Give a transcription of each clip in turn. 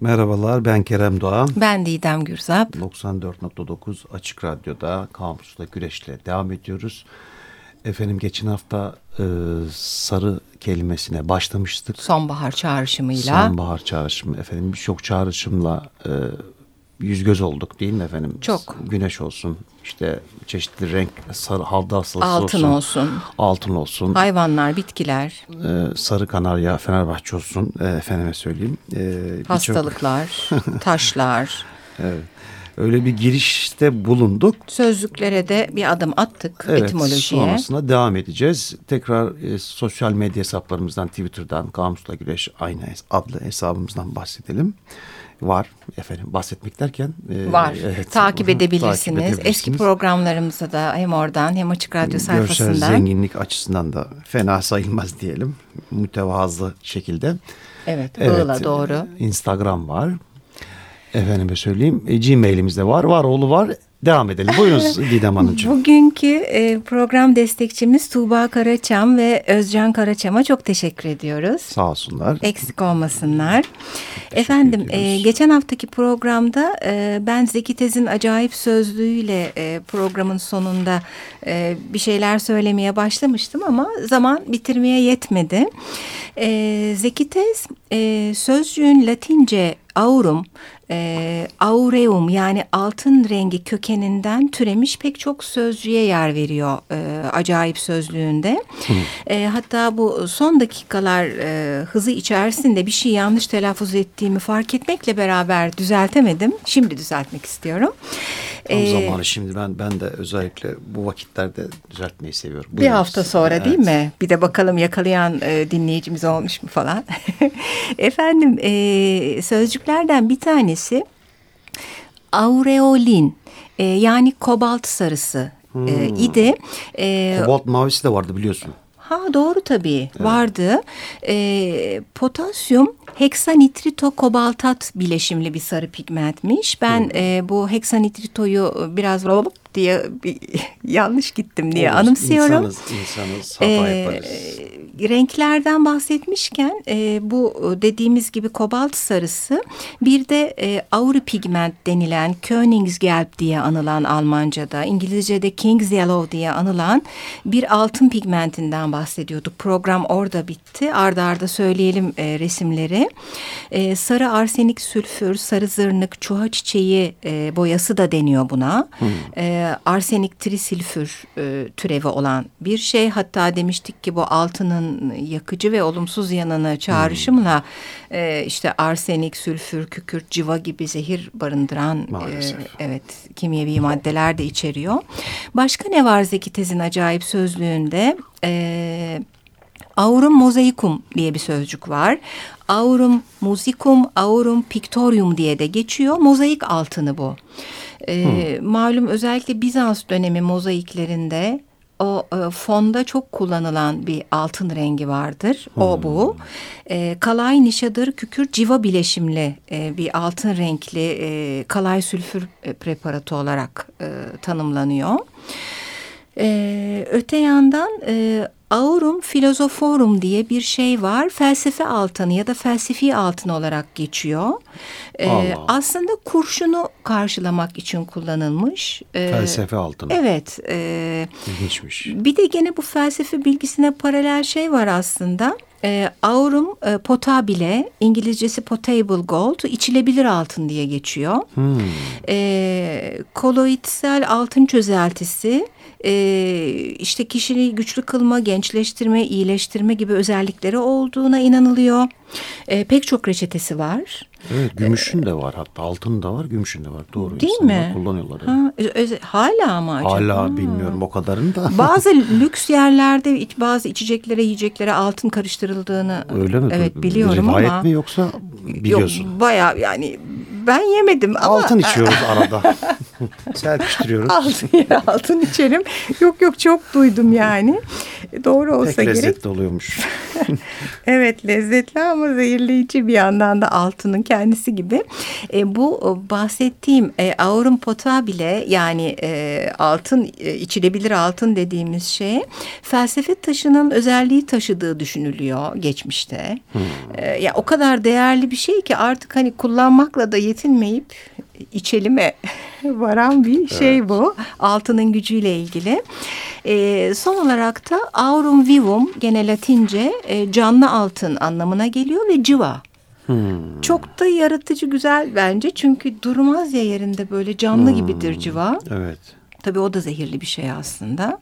Merhabalar ben Kerem Doğan. Ben Didem Gürzap. 94.9 Açık Radyo'da Kamus'ta Güreş'le devam ediyoruz. Efendim geçen hafta e, sarı kelimesine başlamıştık. Sonbahar çağrışımıyla. Sonbahar çağrışımı efendim birçok çağrışımla e, yüz göz olduk değil mi efendim? Çok. Güneş olsun işte çeşitli renk sarı haldal sarısı Altın olsun. olsun. Altın olsun. Hayvanlar, bitkiler, e, sarı kanarya Fenerbahçe olsun e, efendime söyleyeyim. E, hastalıklar, taşlar. Evet. Öyle bir girişte bulunduk. Sözlüklere de bir adım attık Evet, etimolojiye. sonrasında devam edeceğiz. Tekrar e, sosyal medya hesaplarımızdan, Twitter'dan, Kamusla Güreş aynı adlı hesabımızdan bahsedelim. Var efendim bahsetmek derken. e, Var. evet, takip, edebilirsiniz. takip edebilirsiniz. Eski programlarımıza da hem oradan hem Açık Radyo Görsel sayfasından. zenginlik açısından da fena sayılmaz diyelim. Mütevazı şekilde. Evet, Evet, doğru. Instagram var. Efendime söyleyeyim. E, Gmail'imiz de var. Var oğlu var. Devam edelim. Buyurunuz Didem Hanımcığım. Bugünkü e, program destekçimiz Tuğba Karaçam ve Özcan Karaçam'a çok teşekkür ediyoruz. Sağ olsunlar. Eksik olmasınlar. Efendim e, geçen haftaki programda e, ben Zeki Tez'in acayip sözlüğüyle e, programın sonunda e, bir şeyler söylemeye başlamıştım ama zaman bitirmeye yetmedi. E, Zeki Tez e, sözcüğün Latince aurum, e, aureum yani altın rengi kökeninden türemiş pek çok sözcüğe yer veriyor e, acayip sözlüğünde. E, hatta bu son dakikalar e, hızı içerisinde bir şey yanlış telaffuz ettiğimi fark etmekle beraber düzeltemedim. Şimdi düzeltmek istiyorum. Tam E, zamanı şimdi ben ben de özellikle bu vakitlerde düzeltmeyi seviyorum. Bir Buyurunuz. hafta sonra değil Evet. mi? Bir de bakalım yakalayan e, dinleyicimiz olmuş mu falan. Efendim e, sözcüklerden bir tanesi aureolin e, yani kobalt sarısı e, idi. E, Kobalt mavisi de vardı biliyorsun. Ha doğru tabii vardı. Ee, potasyum heksanitrito kobaltat bileşimli bir sarı pigmentmiş. Ben e, bu heksanitritoyu biraz diye bir, yanlış gittim diye Olur. anımsıyorum. İnsanız, insanız hata Ee, yaparız. Renklerden bahsetmişken e, bu dediğimiz gibi kobalt sarısı bir de e, auripigment denilen Königsgelb diye anılan Almanca'da İngilizce'de King's Yellow diye anılan bir altın pigmentinden bahsediyorduk. Program orada bitti. Arda arda söyleyelim e, resimleri. E, sarı arsenik sülfür, sarı zırnık, çuha çiçeği e, boyası da deniyor buna. E, arsenik trisilfür e, türevi olan bir şey. Hatta demiştik ki bu altının yakıcı ve olumsuz yanını çağrışımla e, işte arsenik, sülfür, kükürt, civa gibi zehir barındıran e, evet kimyevi maddeler de içeriyor. Başka ne var Zeki Tez'in acayip sözlüğünde? E, Aurum mosaikum diye bir sözcük var. Aurum musicum, aurum pictorium diye de geçiyor. Mozaik altını bu. Ee, Malum özellikle Bizans dönemi mozaiklerinde o e, fonda çok kullanılan bir altın rengi vardır. O bu. E, kalay nişadır kükürt civa bileşimli e, bir altın renkli e, kalay sülfür e, preparatı olarak e, tanımlanıyor. Ee, öte yandan e, aurum filozoforum diye bir şey var. Felsefe altını ya da felsefi altın olarak geçiyor. Ee, Allah Allah. aslında kurşunu karşılamak için kullanılmış. Ee, Felsefe altını. Evet. E, İlginçmiş. bir de gene bu felsefe bilgisine paralel şey var aslında. E, aurum e, potabile, İngilizcesi potable gold, içilebilir altın diye geçiyor. Hmm. E, koloitsel altın çözeltisi, e, işte kişiliği güçlü kılma, gençleştirme, iyileştirme gibi özellikleri olduğuna inanılıyor. E, pek çok reçetesi var. Evet gümüşün de var hatta altın da var gümüşün de var. Doğru. Değil mi? kullanıyorlar. Ha, ö- öz- hala ama acaba? Hala bilmiyorum o kadarını da. Bazı lüks yerlerde bazı içeceklere, yiyeceklere altın karıştırıldığını Öyle mi? evet biliyorum Rivayet ama mi yoksa biliyorsun? Yok bayağı yani ben yemedim ama Altın içiyoruz arada. Serpiştiriyoruz. altın, altın içerim. Yok yok çok duydum yani. Doğru olsa Pek gerek. lezzetli oluyormuş. evet lezzetli ama zehirleyici bir yandan da altının kendisi gibi. E, bu bahsettiğim e, aurum potabile yani e, altın e, içilebilir altın dediğimiz şey felsefe taşının özelliği taşıdığı düşünülüyor geçmişte. Hmm. E, ya o kadar değerli bir şey ki artık hani kullanmakla da yetinmeyip içelime varan bir şey evet. bu. Altının gücüyle ilgili. E, son olarak da aurum vivum gene Latince e, canlı altın anlamına geliyor ve civa. Hmm. Çok da yaratıcı güzel bence çünkü durmaz ya yerinde böyle canlı hmm. gibidir civa. Evet. Tabii o da zehirli bir şey aslında.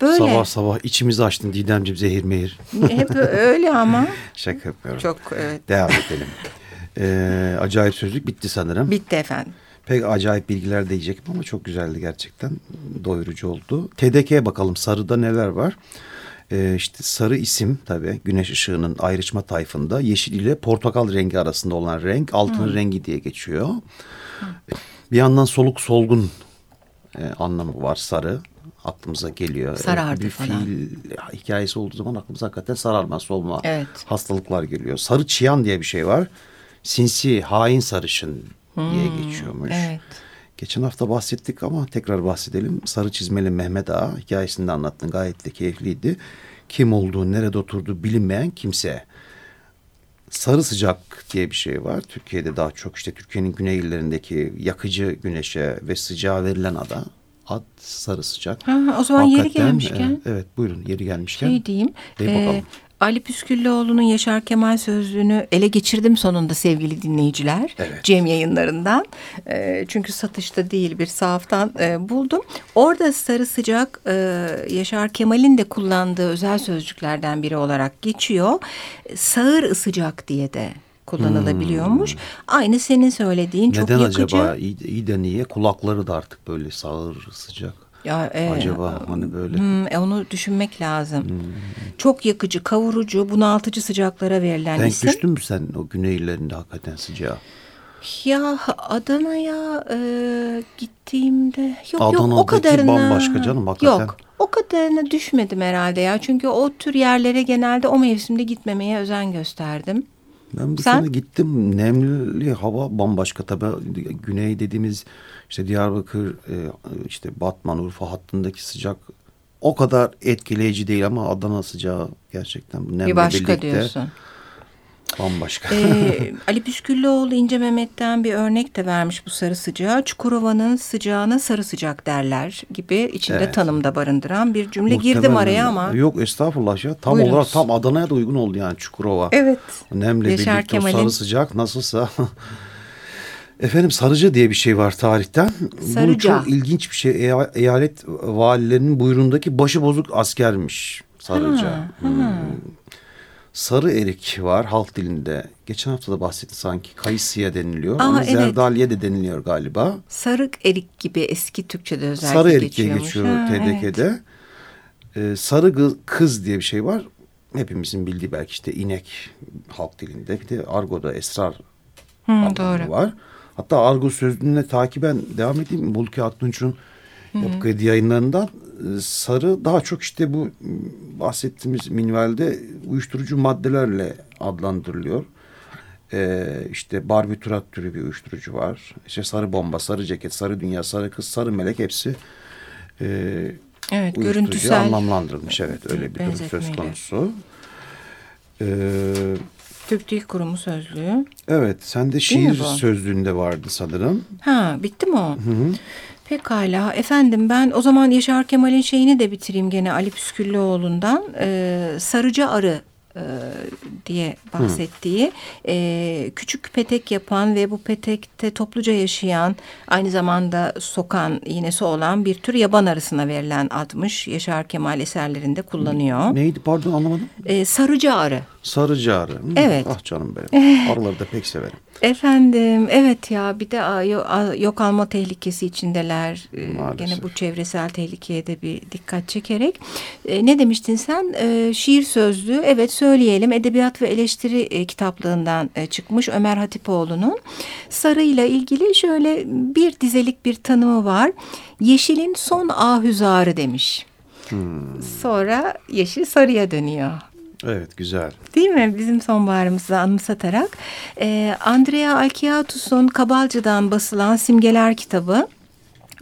Böyle. Sabah sabah içimizi açtın Didemciğim zehir mehir. Hep öyle ama. Şaka yapıyorum. Çok evet. Devam edelim. Ee, acayip sözlük bitti sanırım. Bitti efendim. Pek acayip bilgiler diyecektim ama çok güzeldi gerçekten. Doyurucu oldu. TDK'ye bakalım sarıda neler var. Ee, işte sarı isim tabii güneş ışığının ayrışma tayfında yeşil ile portakal rengi arasında olan renk altın hmm. rengi diye geçiyor. Hmm. Bir yandan soluk solgun e, anlamı var sarı aklımıza geliyor. Sarardı bir falan. fiil hikayesi olduğu zaman aklımıza hakikaten sararma, solma evet. hastalıklar geliyor. Sarı çiyan diye bir şey var. Sinsi, hain sarışın diye hmm, geçiyormuş. Evet. Geçen hafta bahsettik ama tekrar bahsedelim. Sarı çizmeli Mehmet Ağa hikayesinde anlattın gayet de keyifliydi. Kim olduğu, nerede oturduğu bilinmeyen kimse. Sarı sıcak diye bir şey var. Türkiye'de daha çok işte Türkiye'nin güney illerindeki yakıcı güneşe ve sıcağa verilen ada. Ad sarı sıcak. Ha, o zaman Hakikaten, yeri gelmişken. E, evet buyurun yeri gelmişken. Şey diyeyim. De bakalım. E, Ali Püsküllüoğlu'nun Yaşar Kemal sözlüğünü ele geçirdim sonunda sevgili dinleyiciler. Evet. Cem yayınlarından. E, çünkü satışta değil bir sahaftan e, buldum. Orada sarı sıcak e, Yaşar Kemal'in de kullandığı özel sözcüklerden biri olarak geçiyor. Sağır ısıcak diye de kullanılabiliyormuş. Hmm. Aynı senin söylediğin Neden çok yakıcı. Neden acaba? İyi, iyi de niye? Kulakları da artık böyle sağır sıcak. Ya, e, Acaba hani böyle. Hmm, e, onu düşünmek lazım. Hmm. Çok yakıcı, kavurucu, bunaltıcı sıcaklara verilen Denk isim. düştün mü sen o güney illerinde hakikaten sıcağa? Ya Adana'ya e, gittiğimde yok Adana'daki yok o kadarına. bambaşka canım hakikaten. Yok o kadarına düşmedim herhalde ya. Çünkü o tür yerlere genelde o mevsimde gitmemeye özen gösterdim. Ben bu Sen? sene gittim. Nemli hava bambaşka tabii. Güney dediğimiz işte Diyarbakır, e, işte Batman, Urfa hattındaki sıcak o kadar etkileyici değil ama Adana sıcağı gerçekten bu nemle Bir başka birlikte diyorsun. Bambaşka. Ee, Ali Püsküllüoğlu İnce Mehmet'ten bir örnek de vermiş bu sarı sıcağı. Çukurova'nın sıcağına sarı sıcak derler gibi içinde evet. tanımda barındıran bir cümle. Muhtemelen Girdim araya ama. Yok estağfurullah ya. Tam Buyurunuz. olarak tam Adana'ya da uygun oldu yani Çukurova. Evet. Nemle Yaşar birlikte Kemal'in... sarı sıcak nasılsa Efendim Sarıca diye bir şey var tarihten. Sarıca. Bu çok ilginç bir şey. Eyalet valilerinin buyruğundaki başı bozuk askermiş Sarıca. Ha, hmm. ha. Sarı erik var halk dilinde. Geçen hafta da bahsetti sanki. Kayısıya deniliyor. Aa, Ama evet. zerdaliye de deniliyor galiba. Sarık erik gibi eski Türkçe'de özellikle Sarı erik diye geçiyor ha, TDK'de. Evet. Ee, sarı kız diye bir şey var. Hepimizin bildiği belki işte inek halk dilinde. Bir de argoda esrar Hı, doğru. var. Hatta argo sözlüğüne takiben devam edeyim. Bulki Aktunç'un Yapı Kredi yayınlarından e, sarı daha çok işte bu bahsettiğimiz minvalde uyuşturucu maddelerle adlandırılıyor. Ee, işte barbiturat türü bir uyuşturucu var. İşte sarı bomba, sarı ceket, sarı dünya, sarı kız, sarı melek hepsi e, evet, görüntüsel anlamlandırılmış. Evet öyle bir durum söz konusu. Ee, Türk Dil Kurumu sözlüğü. Evet, sen de şiir sözlüğünde vardı sanırım. Ha, bitti mi o? Hı hı. Pekala efendim ben o zaman Yaşar Kemal'in şeyini de bitireyim gene Ali Püsküllüoğlu'ndan. Ee, Sarıcı Arı e, diye bahsettiği e, küçük petek yapan ve bu petekte topluca yaşayan aynı zamanda sokan iğnesi olan bir tür yaban arısına verilen admış Yaşar Kemal eserlerinde kullanıyor. Neydi pardon anlamadım. E, sarıcı arı. Sarıcı arı. Evet. Ah canım benim. Arıları da pek severim. Efendim evet ya bir de yok alma tehlikesi içindeler. Ee, Maalesef. Gene bu çevresel tehlikeye de bir dikkat çekerek. E, ne demiştin sen? E, şiir sözlüğü evet söyleyelim edebiyat ve eleştiri e, kitaplığından e, çıkmış Ömer Hatipoğlu'nun. Sarı ile ilgili şöyle bir dizelik bir tanımı var. Yeşilin son ahüzarı demiş. Hmm. Sonra yeşil sarıya dönüyor. Evet güzel. Değil mi? Bizim sonbaharımızı anımsatarak. Ee, Andrea Alkiatus'un Kabalcı'dan basılan Simgeler kitabı.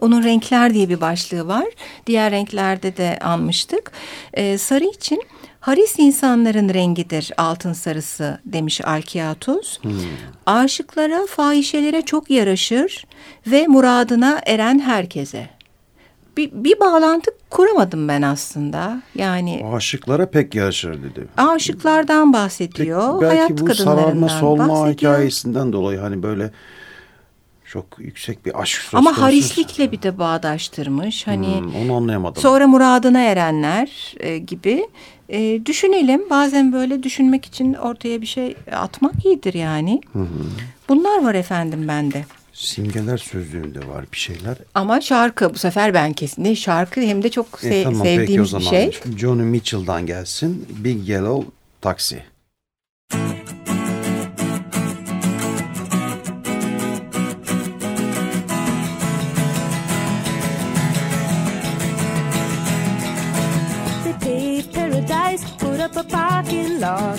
Onun renkler diye bir başlığı var. Diğer renklerde de almıştık. Ee, sarı için Haris insanların rengidir altın sarısı demiş Alkiatus. Hmm. Aşıklara, fahişelere çok yaraşır ve muradına eren herkese bir, bir bağlantı kuramadım ben aslında. Yani aşıklara pek yaraşır dedi. Aşıklardan bahsediyor. Peki, belki Hayat bu sararma solma bahsediyor. hikayesinden dolayı hani böyle çok yüksek bir aşk söz Ama harislikle bir de bağdaştırmış. Hani hmm, onu anlayamadım. Sonra muradına erenler e, gibi e, düşünelim. Bazen böyle düşünmek için ortaya bir şey atmak iyidir yani. Hı hı. Bunlar var efendim bende. Simgeler sözlüğünde var bir şeyler. Ama şarkı bu sefer ben kesin. Şarkı hem de çok se e, tamam, sevdiğimiz peki o zaman. bir şey. Johnny Mitchell'dan gelsin. Big Yellow Taxi. paradise, put up a parking lot.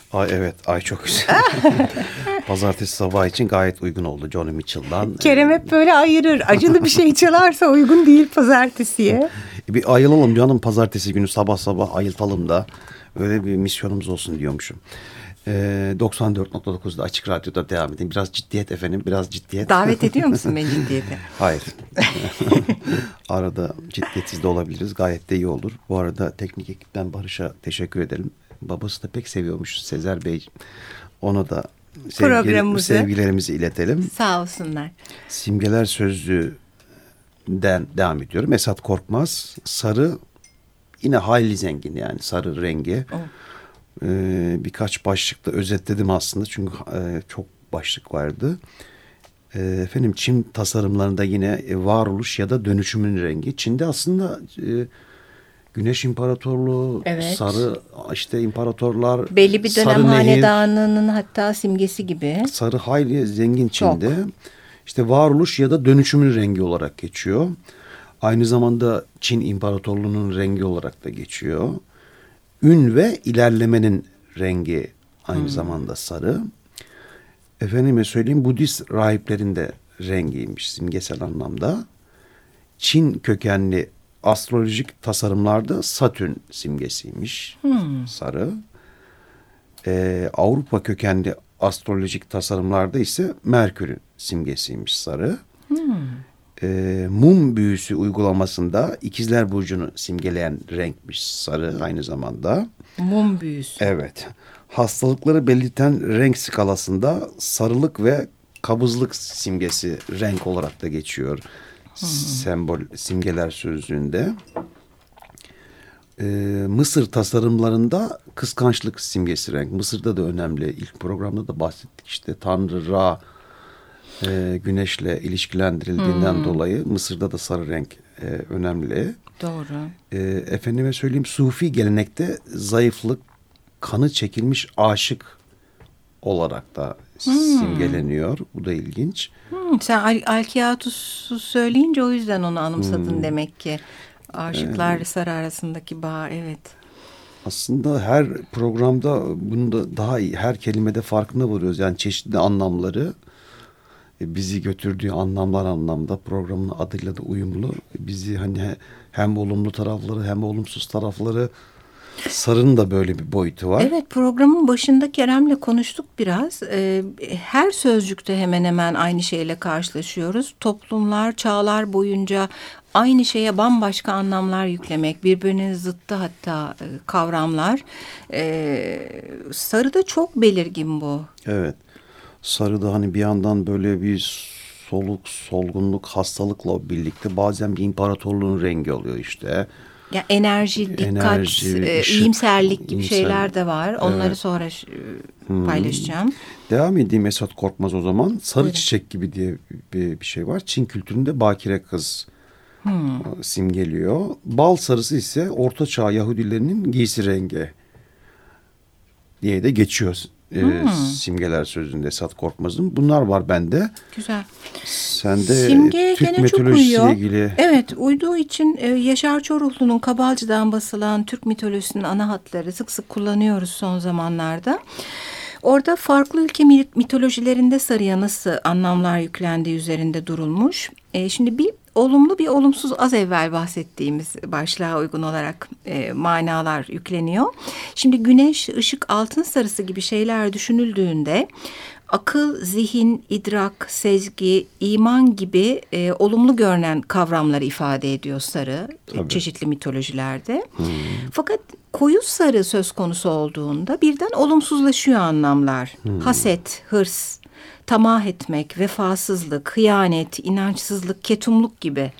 Ay evet, ay çok güzel. Pazartesi sabah için gayet uygun oldu Johnny Mitchell'dan. Kerem hep böyle ayırır. Acılı bir şey çalarsa uygun değil pazartesiye. bir ayılalım canım pazartesi günü sabah sabah ayıltalım da. Öyle bir misyonumuz olsun diyormuşum. Ee, 94.9'da Açık Radyo'da devam edeyim. Biraz ciddiyet efendim, biraz ciddiyet. Davet ediyor musun beni ciddiyete? Hayır. Arada ciddiyetsiz de olabiliriz. Gayet de iyi olur. Bu arada teknik ekipten Barış'a teşekkür edelim. Babası da pek seviyormuş Sezer Bey. Ona da sevgi, sevgilerimizi iletelim. Sağ olsunlar. Simgeler Sözlüğü'den devam ediyorum. Esat Korkmaz. Sarı yine hayli zengin yani sarı rengi. Oh. Ee, birkaç başlıkta özetledim aslında çünkü e, çok başlık vardı. E, efendim Çin tasarımlarında yine varoluş ya da dönüşümün rengi. Çin'de aslında e, Güneş İmparatorluğu, evet. sarı işte imparatorlar. Belli bir dönem hanedanının hatta simgesi gibi. Sarı hayli zengin Çin'de. Çok. İşte varoluş ya da dönüşümün rengi olarak geçiyor. Aynı zamanda Çin İmparatorluğu'nun rengi olarak da geçiyor. Ün ve ilerlemenin rengi aynı hmm. zamanda sarı. Efendime söyleyeyim Budist rahiplerin de rengiymiş simgesel anlamda. Çin kökenli astrolojik tasarımlarda Satürn simgesiymiş hmm. sarı. Ee, Avrupa kökenli astrolojik tasarımlarda ise Merkür'ün simgesiymiş sarı. Hmm. e, mum büyüsü uygulamasında ikizler burcunu simgeleyen renkmiş sarı aynı zamanda. Mum büyüsü. Evet. Hastalıkları belirten renk skalasında sarılık ve kabızlık simgesi renk olarak da geçiyor. Hmm. Sembol simgeler sözlüğünde. Ee, Mısır tasarımlarında kıskançlık simgesi renk. Mısır'da da önemli. İlk programda da bahsettik işte Tanrı Ra e, güneşle ilişkilendirildiğinden hmm. dolayı Mısır'da da sarı renk e, önemli. Doğru. E, efendime söyleyeyim Sufi gelenekte zayıflık, kanı çekilmiş aşık olarak da hmm. simgeleniyor. Bu da ilginç. Hmm, sen Al Alkiatus'u söyleyince o yüzden onu anımsadın hmm. demek ki. Aşıklar evet. sarı arasındaki bağ evet. Aslında her programda bunu da daha iyi her kelimede farkında varıyoruz. Yani çeşitli anlamları e, bizi götürdüğü anlamlar anlamda programın adıyla da uyumlu. Bizi hani hem olumlu tarafları hem olumsuz tarafları Sarı'nın da böyle bir boyutu var. Evet programın başında Kerem'le konuştuk biraz. Ee, her sözcükte hemen hemen aynı şeyle karşılaşıyoruz. Toplumlar, çağlar boyunca aynı şeye bambaşka anlamlar yüklemek, birbirinin zıttı hatta e, kavramlar. Ee, Sarı'da çok belirgin bu. Evet. Sarı'da hani bir yandan böyle bir soluk, solgunluk, hastalıkla birlikte bazen bir imparatorluğun rengi oluyor işte. Ya enerji, dikkat, enerji, e, ışık, iyimserlik gibi şeyler de var. Onları evet. sonra hmm. paylaşacağım. Devam edeyim Esat Korkmaz o zaman. Sarı Buyurun. çiçek gibi diye bir, bir şey var. Çin kültüründe bakire kız hmm. simgeliyor. Bal sarısı ise Orta Çağ Yahudilerinin giysi rengi diye de geçiyor e, hmm. simgeler sözünde Esat Korkmaz'ın. Bunlar var bende. Güzel. Sende Simge Türk mitolojisiyle ilgili. Evet uyduğu için e, Yaşar Çoruhlu'nun Kabalcı'dan basılan Türk mitolojisinin ana hatları sık sık kullanıyoruz son zamanlarda. Orada farklı ülke mitolojilerinde sarıya nasıl anlamlar yüklendiği üzerinde durulmuş. E, şimdi bir olumlu bir olumsuz az evvel bahsettiğimiz başlığa uygun olarak e, manalar yükleniyor. Şimdi güneş, ışık, altın sarısı gibi şeyler düşünüldüğünde akıl, zihin, idrak, sezgi, iman gibi e, olumlu görünen kavramları ifade ediyor sarı Tabii. çeşitli mitolojilerde. Hmm. Fakat koyu sarı söz konusu olduğunda birden olumsuzlaşıyor anlamlar. Hmm. Haset, hırs, tamah etmek, vefasızlık, hıyanet, inançsızlık, ketumluk gibi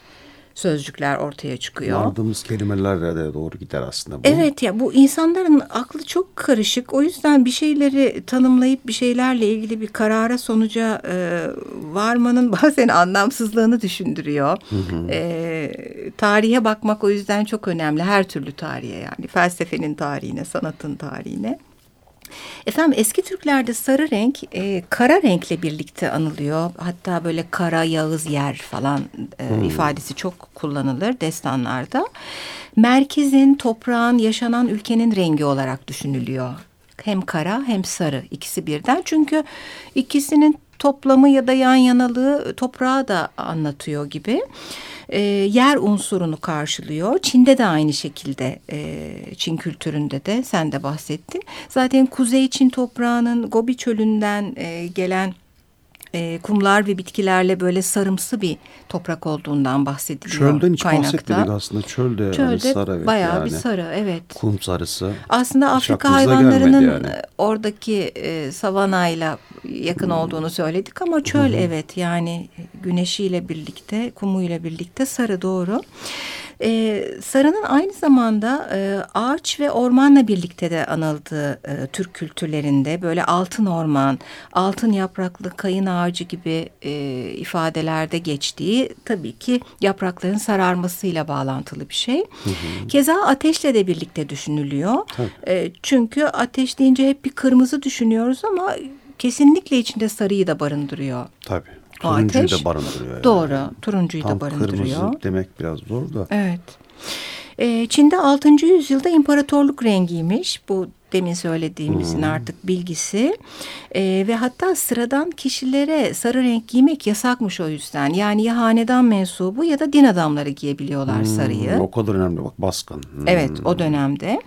sözcükler ortaya çıkıyor. Vardığımız kelimelerle de doğru gider aslında bu. Evet ya bu insanların aklı çok karışık. O yüzden bir şeyleri tanımlayıp bir şeylerle ilgili bir karara sonuca e, varmanın bazen anlamsızlığını düşündürüyor. Hı hı. E, tarihe bakmak o yüzden çok önemli. Her türlü tarihe yani felsefenin tarihine, sanatın tarihine. Efendim eski Türklerde sarı renk e, kara renkle birlikte anılıyor. Hatta böyle kara yağız yer falan e, hmm. ifadesi çok kullanılır destanlarda. Merkezin, toprağın, yaşanan ülkenin rengi olarak düşünülüyor. Hem kara hem sarı ikisi birden. Çünkü ikisinin toplamı ya da yan yanalığı toprağı da anlatıyor gibi e, yer unsurunu karşılıyor. Çin'de de aynı şekilde e, Çin kültüründe de sen de bahsettin. Zaten Kuzey Çin toprağının Gobi çölünden e, gelen e, kumlar ve bitkilerle böyle sarımsı bir toprak olduğundan bahsediliyor Çölden hiç kaynakta. bahsetmedik aslında. Çölde, Çölde sarı evet bayağı yani. bir sarı evet. Kum sarısı. Aslında Afrika hayvanlarının yani. oradaki e, savanayla yakın hmm. olduğunu söyledik ama çöl hmm. evet yani güneşiyle birlikte kumuyla birlikte sarı doğru. E, sarının aynı zamanda e, ağaç ve ormanla birlikte de anıldığı e, Türk kültürlerinde böyle altın orman, altın yapraklı kayın ağacı gibi e, ifadelerde geçtiği tabii ki yaprakların sararmasıyla bağlantılı bir şey. Hı hı. Keza ateşle de birlikte düşünülüyor. E, çünkü ateş deyince hep bir kırmızı düşünüyoruz ama kesinlikle içinde sarıyı da barındırıyor. Tabii. Turuncuyu ateş. da barındırıyor. Yani. Doğru. Turuncuyu Tam da barındırıyor. kırmızı demek biraz zor da. Evet. Ee, Çin'de 6. yüzyılda imparatorluk rengiymiş. Bu demin söylediğimizin hmm. artık bilgisi ee, ve hatta sıradan kişilere sarı renk giymek yasakmış o yüzden. Yani ya hanedan mensubu ya da din adamları giyebiliyorlar hmm, sarıyı. O kadar önemli bak baskın. Hmm. Evet o dönemde.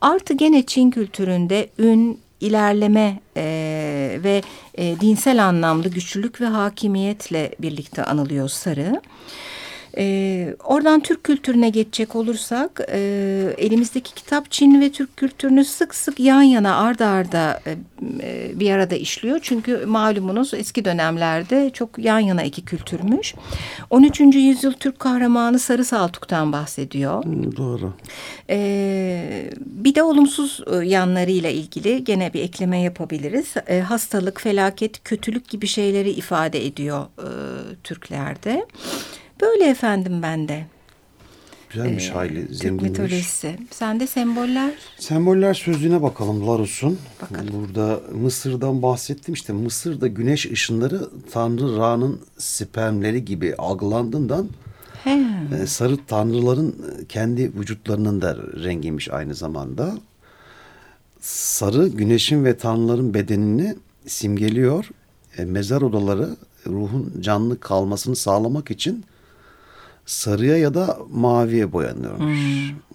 Artı gene Çin kültüründe ün, ilerleme e, ve e, dinsel anlamda güçlülük ve hakimiyetle birlikte anılıyor sarı. Oradan Türk kültürüne geçecek olursak e, elimizdeki kitap Çin ve Türk kültürünü sık sık yan yana arda arda e, e, bir arada işliyor. Çünkü malumunuz eski dönemlerde çok yan yana iki kültürmüş. 13. yüzyıl Türk kahramanı Sarı Saltuk'tan bahsediyor. Doğru. E, bir de olumsuz e, yanlarıyla ilgili gene bir ekleme yapabiliriz. E, hastalık, felaket, kötülük gibi şeyleri ifade ediyor e, Türklerde. Böyle efendim ben de. Güzelmiş ee, hayli Türk zenginmiş. mitolojisi. Sen de semboller? Semboller sözlüğüne bakalım Larus'un. Burada Mısır'dan bahsettim işte Mısır'da güneş ışınları Tanrı Ra'nın spermleri gibi algılandığından He. E, sarı tanrıların kendi vücutlarının da rengiymiş aynı zamanda. Sarı güneşin ve tanrıların bedenini simgeliyor. E, mezar odaları ruhun canlı kalmasını sağlamak için sarıya ya da maviye boyanıyormuş. Hmm.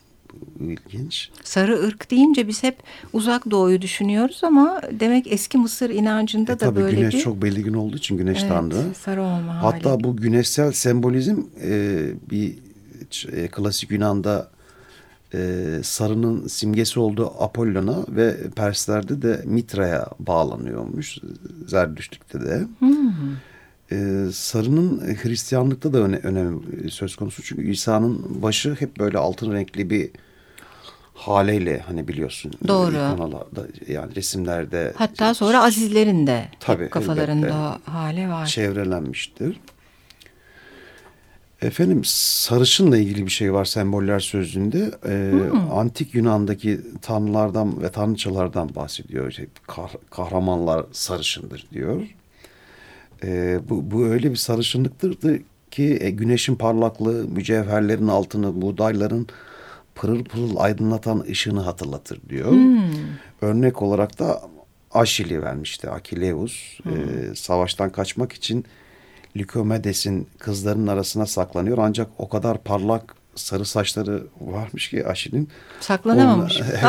İlginç. Sarı ırk deyince biz hep uzak doğuyu düşünüyoruz ama demek eski Mısır inancında e, da böyle güneş bir... çok belirgin olduğu için güneş evet, tanrı. sarı olma Hatta hali. bu güneşsel sembolizm e, bir e, klasik Yunan'da e, sarının simgesi olduğu Apollon'a ve Perslerde de Mitra'ya bağlanıyormuş. Zerdüştlük'te de. Hmm. Ee, sarının Hristiyanlıkta da öne, önemi söz konusu. Çünkü İsa'nın başı hep böyle altın renkli bir haleyle hani biliyorsun. Doğru. İkonalarda yani resimlerde. Hatta sonra azizlerin de tabii, kafalarında elbette, hale var. Çevrelenmiştir. Efendim sarışınla ilgili bir şey var semboller sözlüğünde. Ee, hmm. Antik Yunan'daki tanrılardan ve tanrıçalardan bahsediyor. İşte kah kahramanlar sarışındır diyor. E, bu, bu öyle bir sarışınlıktır ki e, güneşin parlaklığı, mücevherlerin altını, buğdayların pırıl pırıl aydınlatan ışığını hatırlatır diyor. Hmm. Örnek olarak da Aşil'i vermişti. Akileus hmm. e, savaştan kaçmak için Likomedes'in kızlarının arasına saklanıyor. Ancak o kadar parlak sarı saçları varmış ki Aşil'in. Saklanamamış. Onu, evet,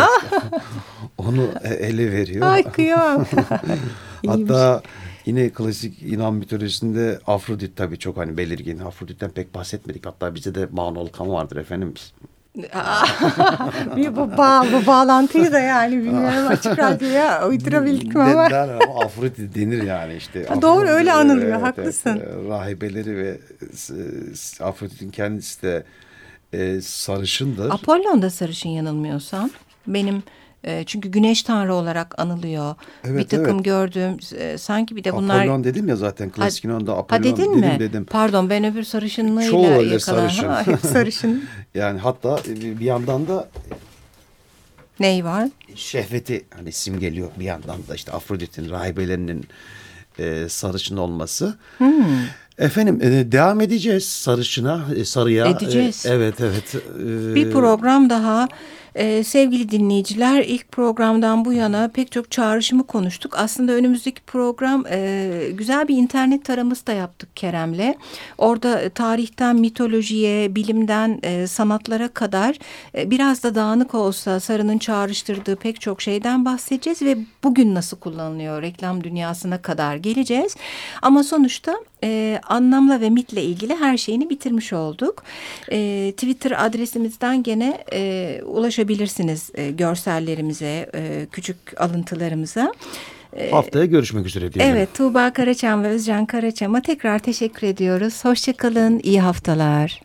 onu ele veriyor. Ay kıyam. Hatta Yine klasik Yunan mitolojisinde Afrodit tabii çok hani belirgin. Afrodit'ten pek bahsetmedik. Hatta bize de Mağnalı kan vardır efendim. bir bu, bağ, bu bağlantıyı da yani bilmiyorum açık radyoya uydurabildik mi ama. Der ama Afrodit denir yani işte. Ha, doğru öyle anılıyor evet, haklısın. Evet, rahibeleri ve Afrodit'in kendisi de e, sarışındır. Apollon da sarışın yanılmıyorsam. Benim e, çünkü güneş tanrı olarak anılıyor. Evet, bir takım evet. gördüğüm e, sanki bir de bunlar... Apollon dedim ya zaten klasik Yunan'da Apollon ha, dedin dedim mi? dedim. Pardon ben öbür sarışınlığıyla Çoğu öyle sarışın. Ha, hep sarışın. yani hatta bir yandan da Ney var? Şehveti hani simgeliyor bir yandan da işte Afrodit'in rahibelerinin e, sarışın olması. Hmm. Efendim e, devam edeceğiz sarışına, e, sarıya. Edeceğiz. E, evet evet. E, bir program daha. Ee, sevgili dinleyiciler ilk programdan bu yana pek çok çağrışımı konuştuk. Aslında önümüzdeki program e, güzel bir internet taraması da yaptık Kerem'le. Orada tarihten mitolojiye, bilimden e, sanatlara kadar e, biraz da dağınık olsa Sarı'nın çağrıştırdığı pek çok şeyden bahsedeceğiz ve bugün nasıl kullanılıyor reklam dünyasına kadar geleceğiz. Ama sonuçta e, anlamla ve mitle ilgili her şeyini bitirmiş olduk. E, Twitter adresimizden gene e, ulaşabilirsiniz e, görsellerimize, e, küçük alıntılarımıza. E, Haftaya görüşmek üzere diyelim. Evet Tuğba Karaçam ve Özcan Karaçam'a tekrar teşekkür ediyoruz. Hoşçakalın, iyi haftalar.